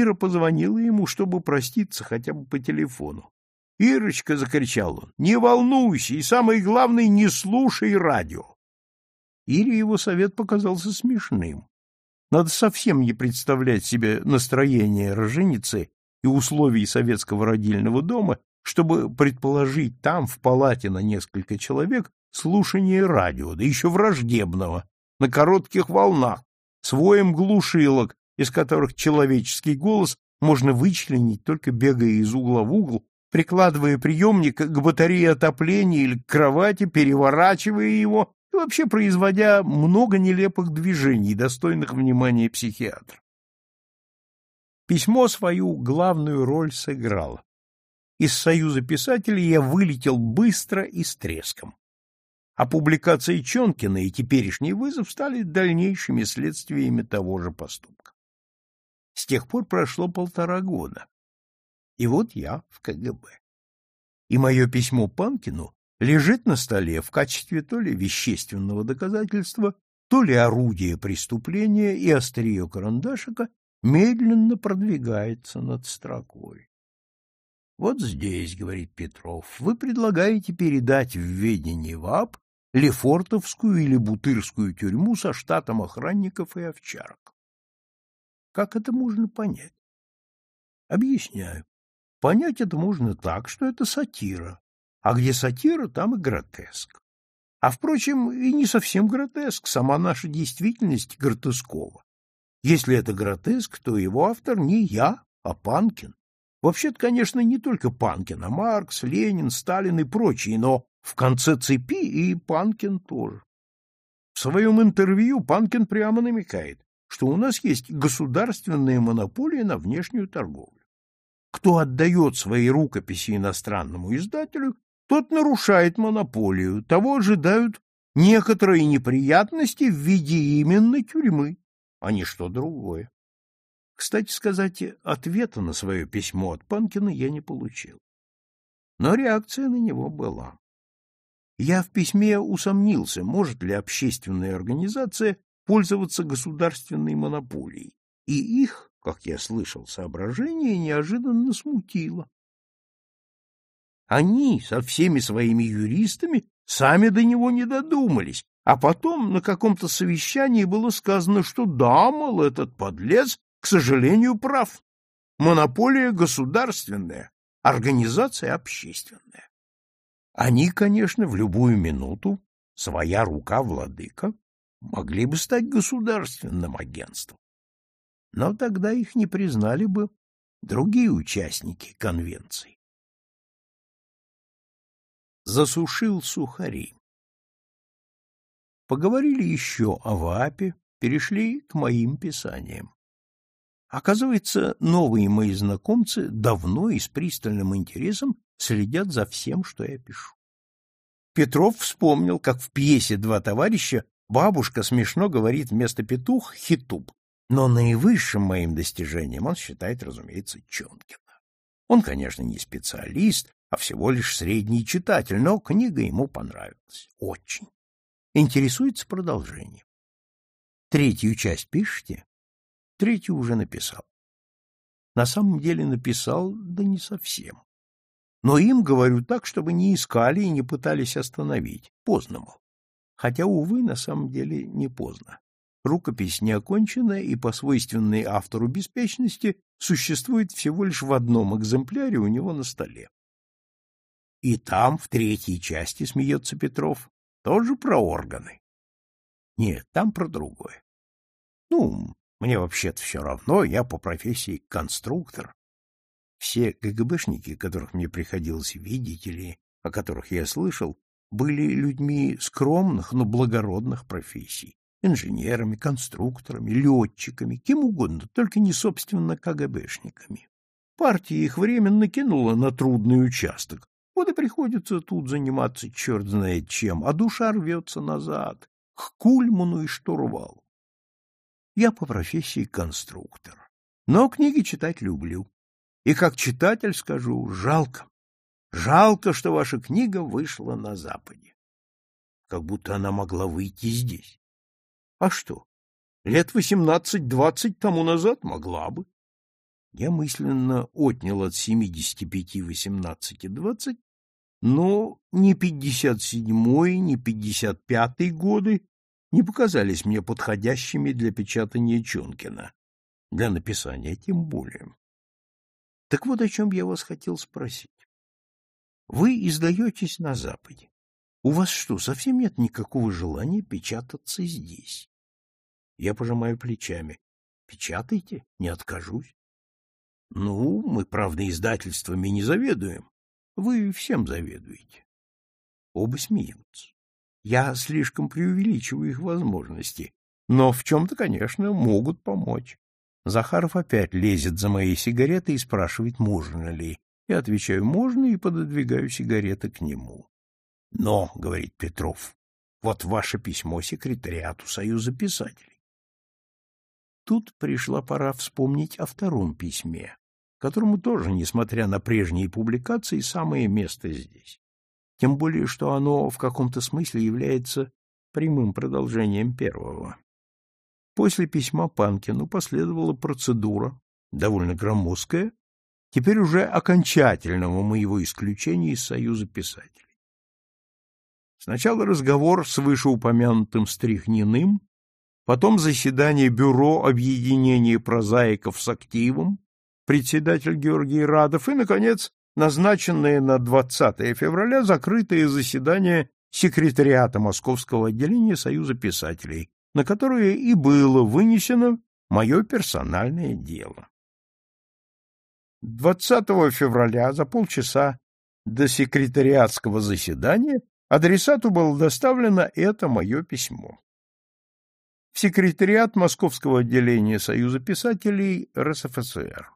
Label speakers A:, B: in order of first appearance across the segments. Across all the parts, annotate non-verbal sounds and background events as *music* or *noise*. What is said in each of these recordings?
A: Ира позвонила ему, чтобы проститься хотя бы по телефону. «Ирочка!» — закричал он. «Не волнуйся и, самое главное, не слушай радио!» Ире его совет показался смешным. Надо совсем не представлять себе настроение роженицы и условий советского родильного дома, чтобы предположить там, в палате на несколько человек, слушание радио, да еще враждебного, на коротких волнах, с воем глушилок, из которых человеческий голос можно вычленить, только бегая из угла в угол, прикладывая приемник к батарее отопления или к кровати, переворачивая его и вообще производя много нелепых движений, достойных внимания психиатра. Письмо свою главную роль сыграло. Из Союза писателей я вылетел быстро и с треском. А публикации Чонкина и теперешний вызов стали дальнейшими следствиями того же поступка. С тех пор прошло полтора года. И вот я в КГБ. И мое письмо Панкину лежит на столе в качестве то ли вещественного доказательства, то ли орудия преступления, и острие карандашика медленно продвигается над строкой. Вот здесь, говорит Петров, вы предлагаете передать в ведение ВАП Лефортовскую или Бутырскую тюрьму со штатом охранников и овчарок. Как это можно понять? Объясняю. Понять это можно так, что это сатира, а где сатира, там и гротеск. А, впрочем, и не совсем гротеск, сама наша действительность гротескова. Если это гротеск, то его автор не я, а Панкин. Вообще-то, конечно, не только Панкин, а Маркс, Ленин, Сталин и прочие, но в конце цепи и Панкин тоже. В своем интервью Панкин прямо намекает, что у нас есть государственная монополия на внешнюю торговлю. Кто отдает свои рукописи иностранному издателю, тот нарушает монополию, того ожидают некоторые неприятности в виде именно тюрьмы, а не что другое. Кстати сказать, ответа на свое письмо от Панкина я не получил. Но реакция на него была. Я в письме усомнился, может ли общественная организация пользоваться государственной монополией, и их, как я слышал, соображение неожиданно смутило. Они со всеми своими юристами сами до него не додумались, а потом на каком-то совещании было сказано, что да, мол, этот подлец, к сожалению, прав. Монополия государственная, организация общественная. Они, конечно, в любую минуту, своя рука владыка, могли бы стать государственным агентством. Но тогда их не признали бы другие участники конвенции засушил сухари. Поговорили еще о ВАПе, перешли к моим писаниям. Оказывается, новые мои знакомцы давно и с пристальным интересом следят за всем, что я пишу. Петров вспомнил, как в пьесе «Два товарища» бабушка смешно говорит вместо петух «хитуб», но наивысшим моим достижением он считает, разумеется, Чонкина. Он, конечно, не специалист, а всего лишь средний читатель, но книга ему понравилась. Очень. Интересуется продолжением. Третью часть пишете? Третью уже написал. На самом деле написал, да не совсем. Но им говорю так, чтобы не искали и не пытались остановить. Поздно, мол. Хотя, увы, на самом деле не поздно. Рукопись не окончена и по свойственной автору беспечности существует всего лишь в одном экземпляре у него на столе. И там, в третьей части, смеется Петров, тоже про органы. Нет, там про другое. Ну, мне вообще-то все равно, я по профессии конструктор. Все КГБшники, которых мне приходилось видеть или о которых я слышал, были людьми скромных, но благородных профессий. Инженерами, конструкторами, летчиками, кем угодно, только не, собственно, КГБшниками. Партия их временно кинула на трудный участок, вот и приходится тут заниматься черт знает чем, а душа рвется назад, к кульману и штурвалу. Я по профессии конструктор, но книги читать люблю. И как читатель скажу, жалко. Жалко, что ваша книга вышла на Западе. Как будто она могла выйти здесь. А что? Лет восемнадцать-двадцать тому назад могла бы. Я мысленно отнял от 75 18 20, но ни 57-й, ни 55-й годы не показались мне подходящими для печатания Чонкина, для написания тем более. Так вот о чем я вас хотел спросить. Вы издаетесь на Западе. У вас что, совсем нет никакого желания печататься здесь? Я пожимаю плечами. Печатайте, не откажусь. Ну, мы, правда, издательствами не заведуем. Вы всем заведуете. Оба смеются. Я слишком преувеличиваю их возможности, но в чем-то, конечно, могут помочь. Захаров опять лезет за моей сигаретой и спрашивает, можно ли. Я отвечаю, можно, и пододвигаю сигареты к нему. Но, — говорит Петров, — вот ваше письмо секретариату Союза писателей. Тут пришла пора вспомнить о втором письме, которому тоже, несмотря на прежние публикации, самое место здесь. Тем более, что оно в каком-то смысле является прямым продолжением первого. После письма Панкину последовала процедура, довольно громоздкая, теперь уже окончательного моего исключения из Союза писателей. Сначала разговор с вышеупомянутым Стрихниным, потом заседание Бюро объединения прозаиков с активом, председатель Георгий Радов и, наконец, назначенное на 20 февраля закрытое заседание секретариата Московского отделения Союза писателей, на которое и было вынесено мое персональное дело. 20 февраля за полчаса до секретариатского заседания адресату было доставлено это мое письмо. В секретариат Московского отделения Союза писателей РСФСР.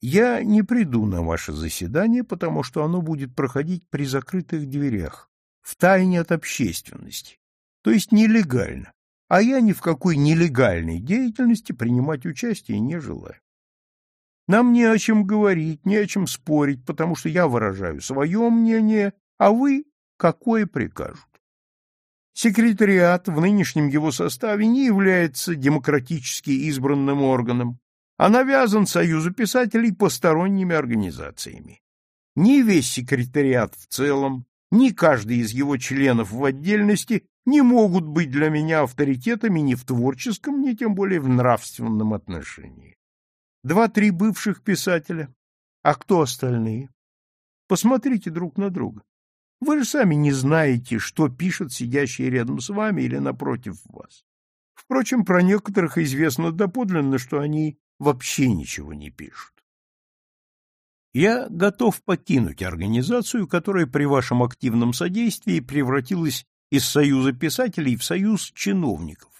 A: Я не приду на ваше заседание, потому что оно будет проходить при закрытых дверях, в тайне от общественности, то есть нелегально, а я ни в какой нелегальной деятельности принимать участие не желаю. Нам не о чем говорить, не о чем спорить, потому что я выражаю свое мнение, а вы какое прикажут. Секретариат в нынешнем его составе не является демократически избранным органом, а навязан Союзу писателей посторонними организациями. Ни весь секретариат в целом, ни каждый из его членов в отдельности не могут быть для меня авторитетами ни в творческом, ни тем более в нравственном отношении. Два-три бывших писателя. А кто остальные? Посмотрите друг на друга. Вы же сами не знаете, что пишет сидящий рядом с вами или напротив вас. Впрочем, про некоторых известно доподлинно, что они вообще ничего не пишут. Я готов покинуть организацию, которая при вашем активном содействии превратилась из союза писателей в союз чиновников,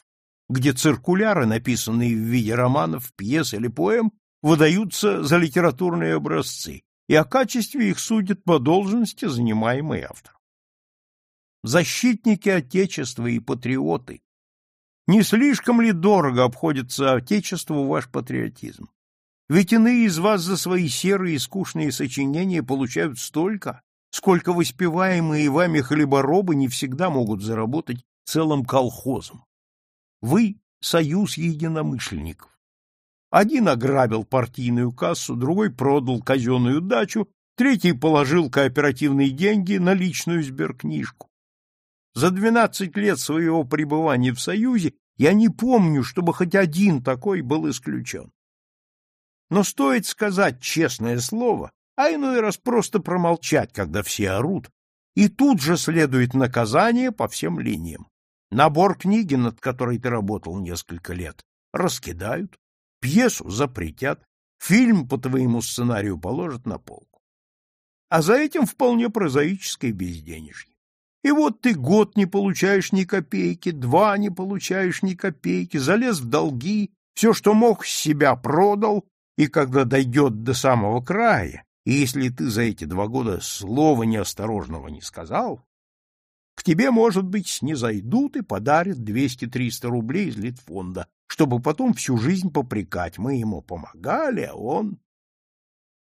A: где циркуляры, написанные в виде романов, пьес или поэм, выдаются за литературные образцы, и о качестве их судят по должности, занимаемой автором. Защитники Отечества и патриоты, не слишком ли дорого обходится Отечеству ваш патриотизм? Ведь иные из вас за свои серые и скучные сочинения получают столько, сколько воспеваемые вами хлеборобы не всегда могут заработать целым колхозом. Вы — союз единомышленников. Один ограбил партийную кассу, другой продал казенную дачу, третий положил кооперативные деньги на личную сберкнижку. За двенадцать лет своего пребывания в Союзе я не помню, чтобы хоть один такой был исключен. Но стоит сказать честное слово, а иной раз просто промолчать, когда все орут, и тут же следует наказание по всем линиям. Набор книги, над которой ты работал несколько лет, раскидают, пьесу запретят, фильм по твоему сценарию положат на полку. А за этим вполне прозаическое безденежье. И вот ты год не получаешь ни копейки, два не получаешь ни копейки, залез в долги, все, что мог, себя продал, и когда дойдет до самого края, и если ты за эти два года слова неосторожного не сказал, к тебе, может быть, снизойдут и подарят 200-300 рублей из Литфонда, чтобы потом всю жизнь попрекать. Мы ему помогали, а он...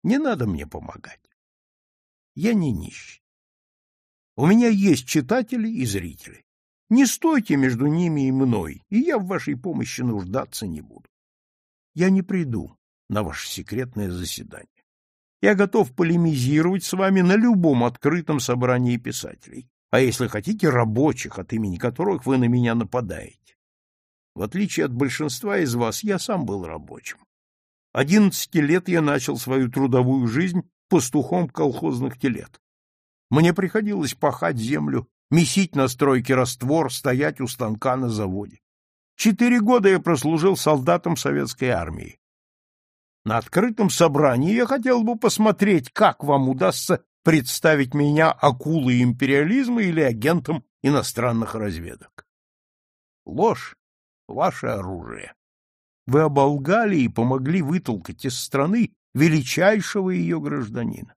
A: Не надо мне помогать. Я не нищий. У меня есть читатели и зрители. Не стойте между ними и мной, и я в вашей помощи нуждаться не буду. Я не приду, на ваше секретное заседание. Я готов полемизировать с вами на любом открытом собрании писателей, а если хотите, рабочих, от имени которых вы на меня нападаете. В отличие от большинства из вас, я сам был рабочим. Одиннадцати лет я начал свою трудовую жизнь пастухом колхозных телет. Мне приходилось пахать землю, месить на стройке раствор, стоять у станка на заводе. Четыре года я прослужил солдатом советской армии. На открытом собрании я хотел бы посмотреть, как вам удастся представить меня акулой империализма или агентом иностранных разведок. Ложь — ваше оружие. Вы оболгали и помогли вытолкать из страны величайшего ее гражданина.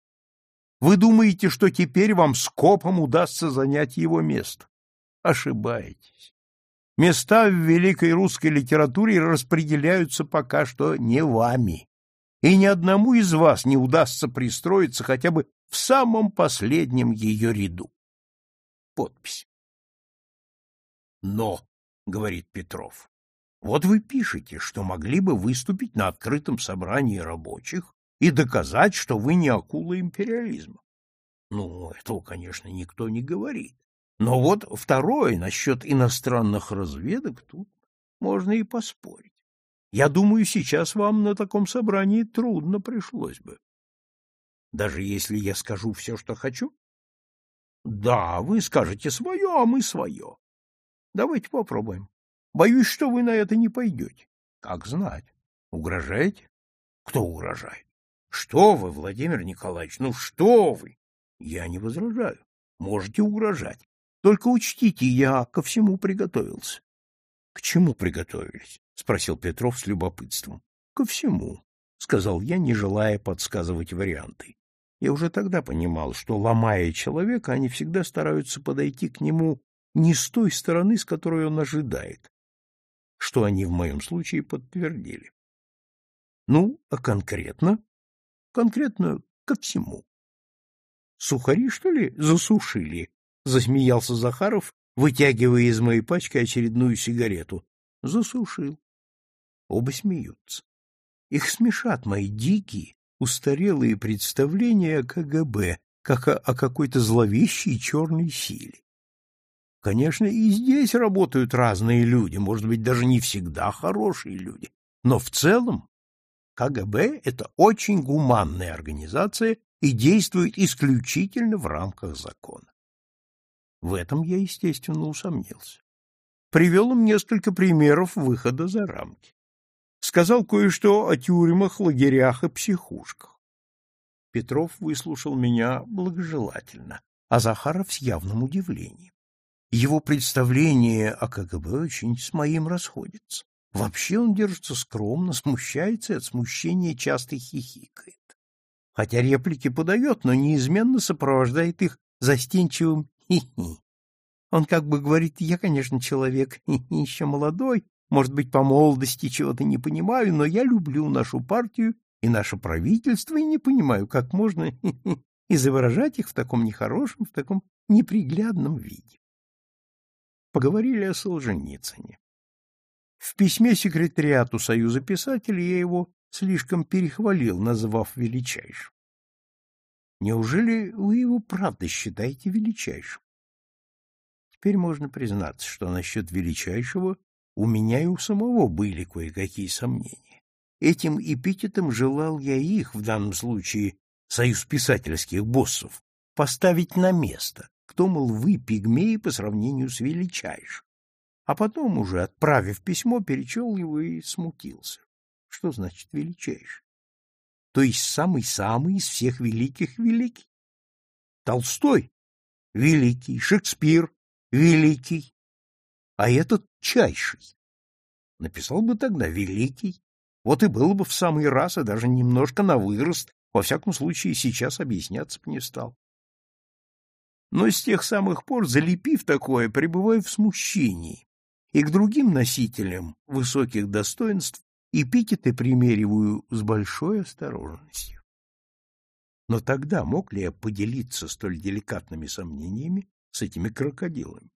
A: Вы думаете, что теперь вам скопом удастся занять его место? Ошибаетесь. Места в великой русской литературе распределяются пока что не вами, и ни одному из вас не удастся пристроиться хотя бы в самом последнем ее ряду. Подпись. Но, — говорит Петров, — вот вы пишете, что могли бы выступить на открытом собрании рабочих и доказать, что вы не акула империализма. Ну, этого, конечно, никто не говорит. Но вот второе, насчет иностранных разведок, тут можно и поспорить. Я думаю, сейчас вам на таком собрании трудно пришлось бы. Даже если я скажу все, что хочу? Да, вы скажете свое, а мы свое. Давайте попробуем. Боюсь, что вы на это не пойдете. Как знать. Угрожаете? Кто угрожает? Что вы, Владимир Николаевич, ну что вы? Я не возражаю. Можете угрожать. Только учтите, я ко всему приготовился. — К чему приготовились? — спросил Петров с любопытством. — Ко всему, — сказал я, не желая подсказывать варианты. Я уже тогда понимал, что, ломая человека, они всегда стараются подойти к нему не с той стороны, с которой он ожидает, что они в моем случае подтвердили. Ну, а конкретно? Конкретно ко всему. Сухари, что ли, засушили? Засмеялся Захаров, вытягивая из моей пачки очередную сигарету. Засушил. Оба смеются. Их смешат мои дикие, устарелые представления о КГБ, как о, о какой-то зловещей черной силе. Конечно, и здесь работают разные люди, может быть, даже не всегда хорошие люди, но в целом КГБ — это очень гуманная организация и действует исключительно в рамках закона. В этом я, естественно, усомнился. Привел им несколько примеров выхода за рамки. Сказал кое-что о тюрьмах, лагерях и психушках. Петров выслушал меня благожелательно, а Захаров с явным удивлением. Его представление о КГБ очень с моим расходится. Вообще он держится скромно, смущается и от смущения часто хихикает. Хотя реплики подает, но неизменно сопровождает их застенчивым «хи-хи». Он как бы говорит, я, конечно, человек *laughs* еще молодой, может быть, по молодости чего-то не понимаю, но я люблю нашу партию и наше правительство и не понимаю, как можно *laughs* изображать их в таком нехорошем, в таком неприглядном виде. Поговорили о Солженицыне. В письме секретариату Союза писателей я его слишком перехвалил, назвав величайшим. Неужели вы его правда считаете величайшим? Теперь можно признаться, что насчет величайшего у меня и у самого были кое-какие сомнения. Этим эпитетом желал я их, в данном случае союз писательских боссов, поставить на место, кто, мол, вы пигмеи по сравнению с величайшим а потом уже, отправив письмо, перечел его и смутился. Что значит величайший? То есть самый-самый из всех великих великий. Толстой — великий, Шекспир — великий, а этот — чайший. Написал бы тогда великий, вот и было бы в самый раз, и даже немножко на вырост, во всяком случае сейчас объясняться бы не стал. Но с тех самых пор, залепив такое, пребываю в смущении, и к другим носителям высоких достоинств эпитеты примериваю с большой осторожностью. Но тогда мог ли я поделиться столь деликатными сомнениями с этими крокодилами?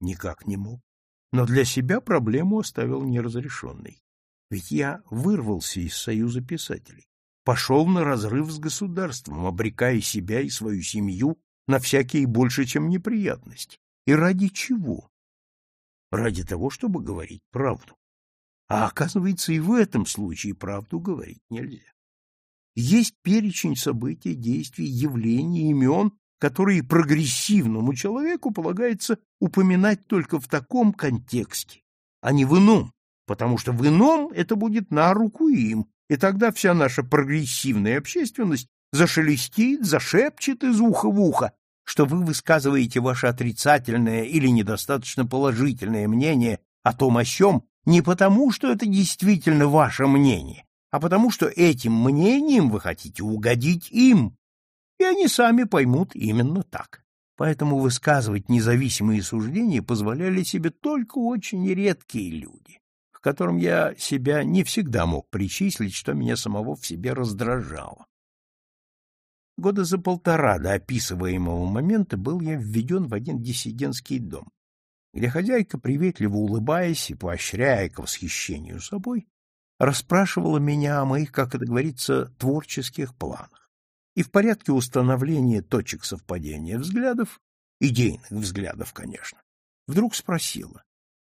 A: Никак не мог. Но для себя проблему оставил неразрешенной. Ведь я вырвался из Союза писателей, пошел на разрыв с государством, обрекая себя и свою семью на всякие больше, чем неприятности. И ради чего? Ради того, чтобы говорить правду. А оказывается, и в этом случае правду говорить нельзя. Есть перечень событий, действий, явлений, имен, которые прогрессивному человеку полагается упоминать только в таком контексте, а не в ином, потому что в ином это будет на руку им, и тогда вся наша прогрессивная общественность зашелестит, зашепчет из уха в ухо, что вы высказываете ваше отрицательное или недостаточно положительное мнение о том о сём не потому, что это действительно ваше мнение, а потому что этим мнением вы хотите угодить им, и они сами поймут именно так. Поэтому высказывать независимые суждения позволяли себе только очень редкие люди к которым я себя не всегда мог причислить, что меня самого в себе раздражало. Года за полтора до описываемого момента был я введен в один диссидентский дом, где хозяйка, приветливо улыбаясь и поощряя к восхищению собой, расспрашивала меня о моих, как это говорится, творческих планах. И в порядке установления точек совпадения взглядов, идейных взглядов, конечно, вдруг спросила,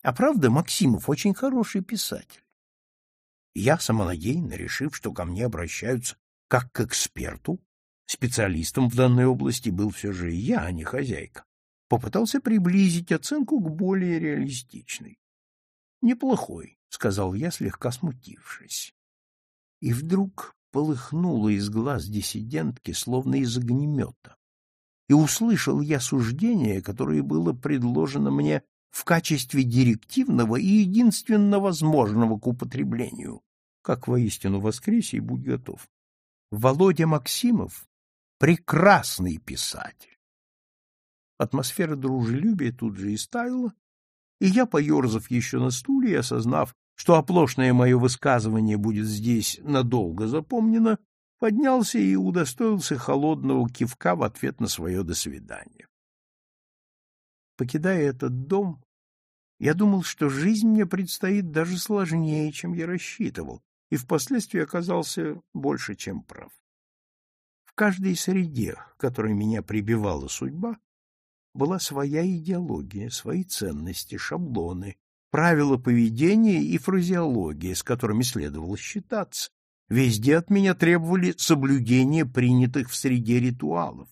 A: а правда, Максимов очень хороший писатель. Я, самонадеянно решив, что ко мне обращаются как к эксперту, специалистом в данной области был все же я, а не хозяйка, попытался приблизить оценку к более реалистичной. «Неплохой», — сказал я, слегка смутившись. И вдруг полыхнуло из глаз диссидентки, словно из огнемета. И услышал я суждение, которое было предложено мне в качестве директивного и единственно возможного к употреблению, как воистину воскресе и будь готов. Володя Максимов — прекрасный писатель. Атмосфера дружелюбия тут же и стаяла, и я, поерзав еще на стуле и осознав, что оплошное мое высказывание будет здесь надолго запомнено, поднялся и удостоился холодного кивка в ответ на свое «до свидания». Покидая этот дом, я думал, что жизнь мне предстоит даже сложнее, чем я рассчитывал, и впоследствии оказался больше, чем прав. В каждой среде, к которой меня прибивала судьба, была своя идеология, свои ценности, шаблоны, правила поведения и фразеология, с которыми следовало считаться. Везде от меня требовали соблюдения принятых в среде ритуалов,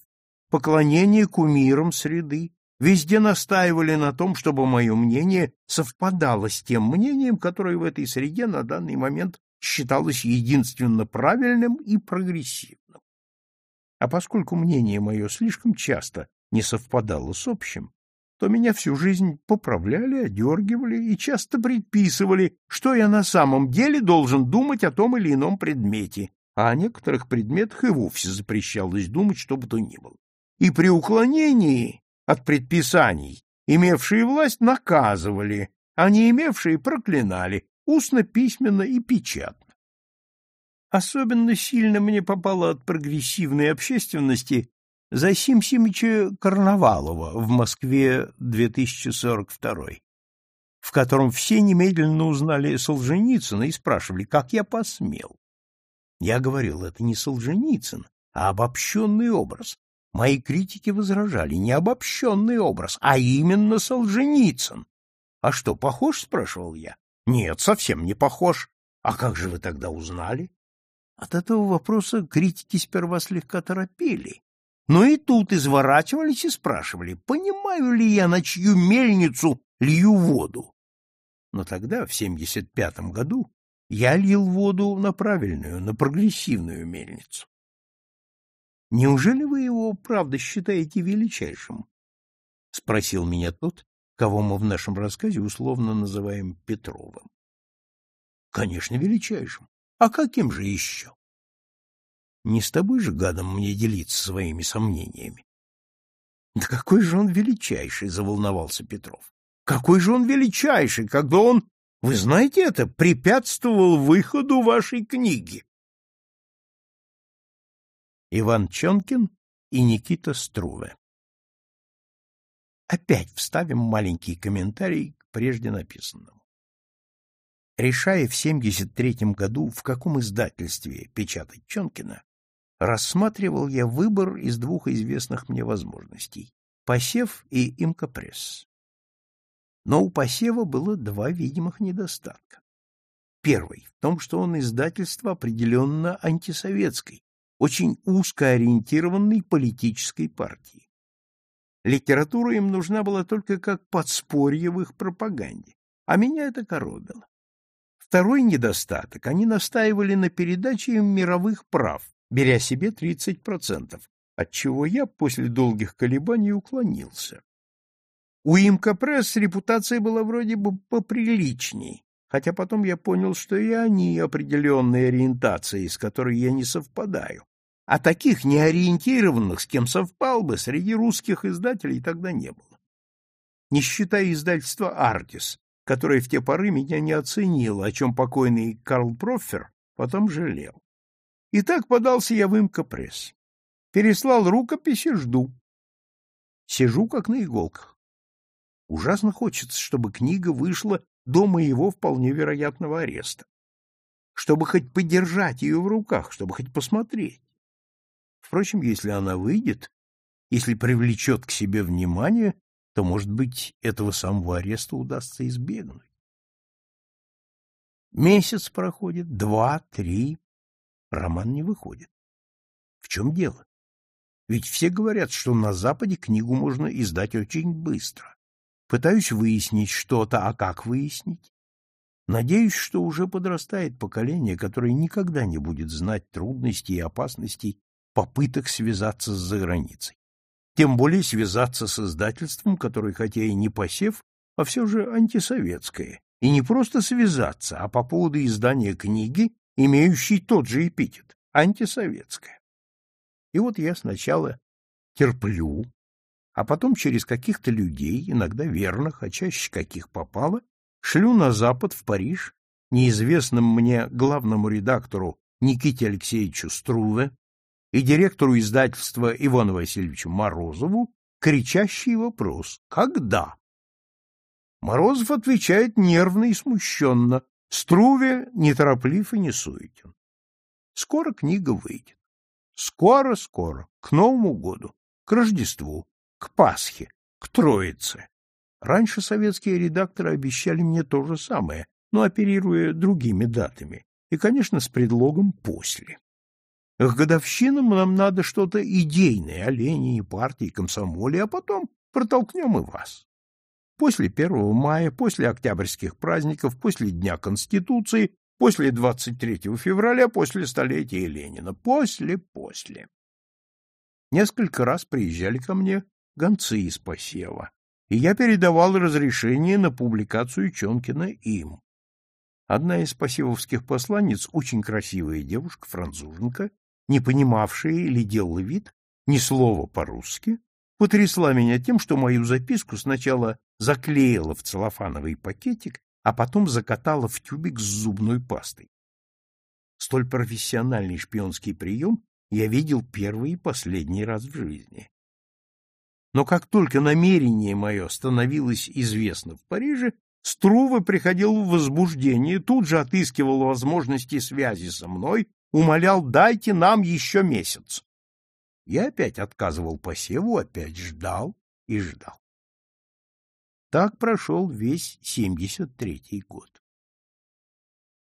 A: поклонения кумирам среды, Везде настаивали на том, чтобы мое мнение совпадало с тем мнением, которое в этой среде на данный момент считалось единственно правильным и прогрессивным. А поскольку мнение мое слишком часто не совпадало с общим, то меня всю жизнь поправляли, одергивали и часто предписывали, что я на самом деле должен думать о том или ином предмете, а о некоторых предметах и вовсе запрещалось думать, что бы то ни было. И при уклонении от предписаний, имевшие власть наказывали, а не имевшие проклинали, устно, письменно и печатно. Особенно сильно мне попало от прогрессивной общественности за Симсимича Карнавалова в Москве 2042, в котором все немедленно узнали Солженицына и спрашивали, как я посмел. Я говорил, это не Солженицын, а обобщенный образ, Мои критики возражали не обобщенный образ, а именно Солженицын. «А что, похож?» — спрашивал я. «Нет, совсем не похож. А как же вы тогда узнали?» От этого вопроса критики сперва слегка торопели, но и тут изворачивались и спрашивали, понимаю ли я, на чью мельницу лью воду. Но тогда, в 75 году, я лил воду на правильную, на прогрессивную мельницу. Неужели вы его, правда, считаете величайшим? — спросил меня тот, кого мы в нашем рассказе условно называем Петровым. — Конечно, величайшим. А каким же еще? Не с тобой же, гадом, мне делиться своими сомнениями. — Да какой же он величайший, — заволновался Петров. — Какой же он величайший, когда он, вы знаете это, препятствовал выходу вашей книги. Иван Чонкин и Никита Струве. Опять вставим маленький комментарий к прежде написанному. Решая в 73 году, в каком издательстве печатать Чонкина, рассматривал я выбор из двух известных мне возможностей — посев и имкопресс. Но у посева было два видимых недостатка. Первый в том, что он издательство определенно антисоветской, очень узко ориентированной политической партии. Литература им нужна была только как подспорье в их пропаганде, а меня это коробило. Второй недостаток — они настаивали на передаче им мировых прав, беря себе 30%, от чего я после долгих колебаний уклонился. У Имка Пресс репутация была вроде бы поприличней, хотя потом я понял, что и они определенной ориентации, с которой я не совпадаю. А таких неориентированных, с кем совпал бы, среди русских издателей тогда не было. Не считая издательства «Артис», которое в те поры меня не оценило, о чем покойный Карл Проффер потом жалел. И так подался я в Имка-пресс. Переслал рукописи, жду. Сижу как на иголках. Ужасно хочется, чтобы книга вышла до моего вполне вероятного ареста. Чтобы хоть подержать ее в руках, чтобы хоть посмотреть. Впрочем, если она выйдет, если привлечет к себе внимание, то, может быть, этого самого ареста удастся избегнуть. Месяц проходит, два, три. Роман не выходит. В чем дело? Ведь все говорят, что на Западе книгу можно издать очень быстро. Пытаюсь выяснить что-то, а как выяснить? Надеюсь, что уже подрастает поколение, которое никогда не будет знать трудностей и опасностей попыток связаться с заграницей. Тем более связаться с издательством, которое хотя и не посев, а все же антисоветское, и не просто связаться, а по поводу издания книги, имеющей тот же эпитет — антисоветское. И вот я сначала терплю, а потом через каких-то людей, иногда верных, а чаще каких попало, шлю на запад, в Париж, неизвестным мне главному редактору Никите Алексеевичу Струве и директору издательства Ивану Васильевичу Морозову кричащий вопрос «Когда?». Морозов отвечает нервно и смущенно, Струве нетороплив и не суетен. Скоро книга выйдет. Скоро-скоро, к Новому году, к Рождеству, к Пасхе, к Троице. Раньше советские редакторы обещали мне то же самое, но оперируя другими датами, и, конечно, с предлогом «после». К годовщинам нам надо что-то идейное о Ленине, партии, комсомоле, а потом протолкнем и вас. После 1 мая, после октябрьских праздников, после Дня Конституции, после 23 февраля, после столетия Ленина. После, после. Несколько раз приезжали ко мне гонцы из посева, и я передавал разрешение на публикацию Чонкина им. Одна из посевовских посланниц, очень красивая девушка, француженка, не понимавшая или делала вид, ни слова по-русски, потрясла меня тем, что мою записку сначала заклеила в целлофановый пакетик, а потом закатала в тюбик с зубной пастой. Столь профессиональный шпионский прием я видел первый и последний раз в жизни. Но как только намерение мое становилось известно в Париже, Струва приходил в возбуждение, тут же отыскивал возможности связи со мной, умолял «дайте нам еще месяц». Я опять отказывал посеву, опять ждал и ждал. Так прошел весь 73-й год.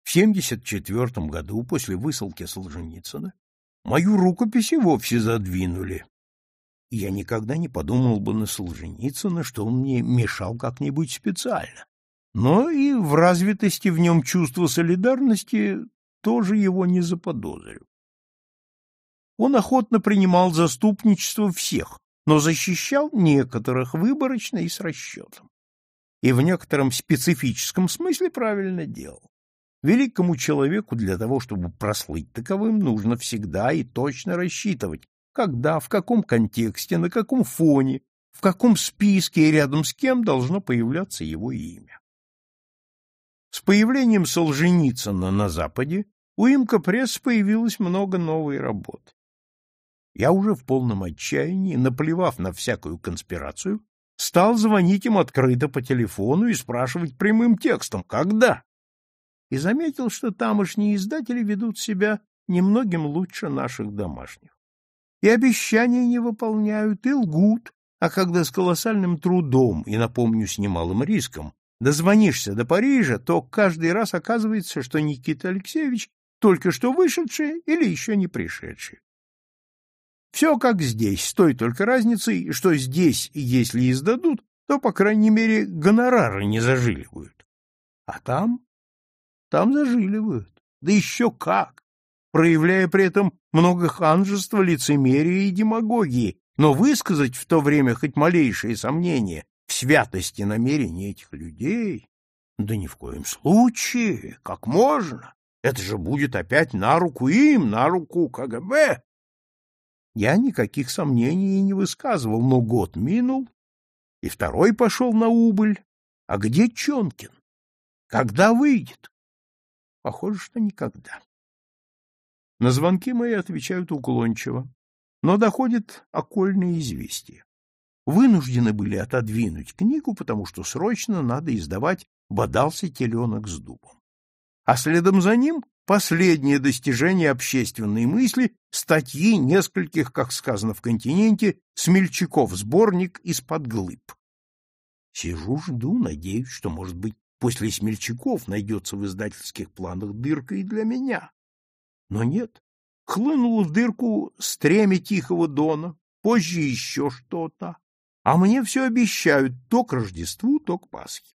A: В 74-м году, после высылки Солженицына, мою рукопись и вовсе задвинули, я никогда не подумал бы на Солженицына, что он мне мешал как-нибудь специально. Но и в развитости в нем чувства солидарности тоже его не заподозрю. Он охотно принимал заступничество всех, но защищал некоторых выборочно и с расчетом. И в некотором специфическом смысле правильно делал. Великому человеку для того, чтобы прослыть таковым, нужно всегда и точно рассчитывать, когда, в каком контексте, на каком фоне, в каком списке и рядом с кем должно появляться его имя. С появлением Солженицына на Западе у Имка Пресс появилось много новой работы. Я уже в полном отчаянии, наплевав на всякую конспирацию, стал звонить им открыто по телефону и спрашивать прямым текстом «Когда?». и заметил, что тамошние издатели ведут себя немногим лучше наших домашних. И обещания не выполняют, и лгут, а когда с колоссальным трудом и, напомню, с немалым риском дозвонишься до Парижа, то каждый раз оказывается, что Никита Алексеевич только что вышедший или еще не пришедший. Все как здесь, с той только разницей, что здесь, если издадут, то, по крайней мере, гонорары не зажиливают. А там? Там зажиливают. Да еще как! Проявляя при этом много ханжества, лицемерия и демагогии, но высказать в то время хоть малейшее сомнение в святости намерений этих людей, да ни в коем случае, как можно. Это же будет опять на руку им, на руку КГБ. Я никаких сомнений не высказывал, но год минул, и второй пошел на убыль. А где Чонкин? Когда выйдет? Похоже, что никогда. На звонки мои отвечают уклончиво, но доходит окольное известие. Вынуждены были отодвинуть книгу, потому что срочно надо издавать «Бодался теленок с дубом» а следом за ним последнее достижение общественной мысли статьи нескольких, как сказано в «Континенте», смельчаков сборник из-под глыб. Сижу, жду, надеюсь, что, может быть, после смельчаков найдется в издательских планах дырка и для меня. Но нет, хлынуло в дырку стремя Тихого Дона, позже еще что-то, а мне все обещают то к Рождеству, то к Пасхе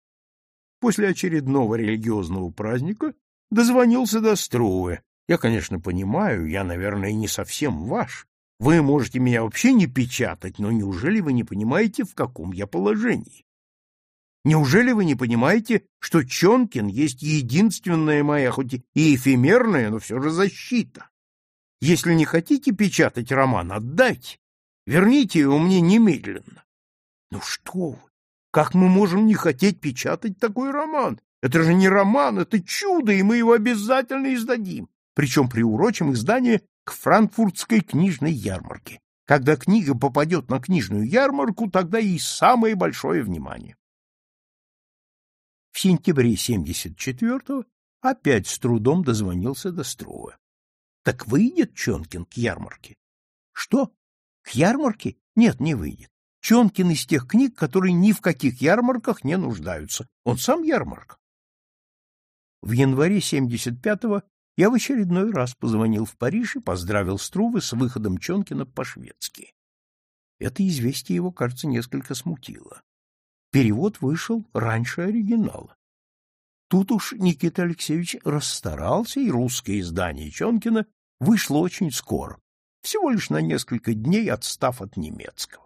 A: после очередного религиозного праздника дозвонился до Струвы. Я, конечно, понимаю, я, наверное, не совсем ваш. Вы можете меня вообще не печатать, но неужели вы не понимаете, в каком я положении? Неужели вы не понимаете, что Чонкин есть единственная моя, хоть и эфемерная, но все же защита? Если не хотите печатать роман, отдайте. Верните его мне немедленно. Ну что вы, как мы можем не хотеть печатать такой роман? Это же не роман, это чудо, и мы его обязательно издадим. Причем приурочим издание к франкфуртской книжной ярмарке. Когда книга попадет на книжную ярмарку, тогда и самое большое внимание. В сентябре 74-го опять с трудом дозвонился до Струва. Так выйдет Чонкин к ярмарке? Что? К ярмарке? Нет, не выйдет. Чонкин из тех книг, которые ни в каких ярмарках не нуждаются. Он сам ярмарка. В январе 75-го я в очередной раз позвонил в Париж и поздравил Струвы с выходом Чонкина по-шведски. Это известие его, кажется, несколько смутило. Перевод вышел раньше оригинала. Тут уж Никита Алексеевич расстарался, и русское издание Чонкина вышло очень скоро, всего лишь на несколько дней отстав от немецкого.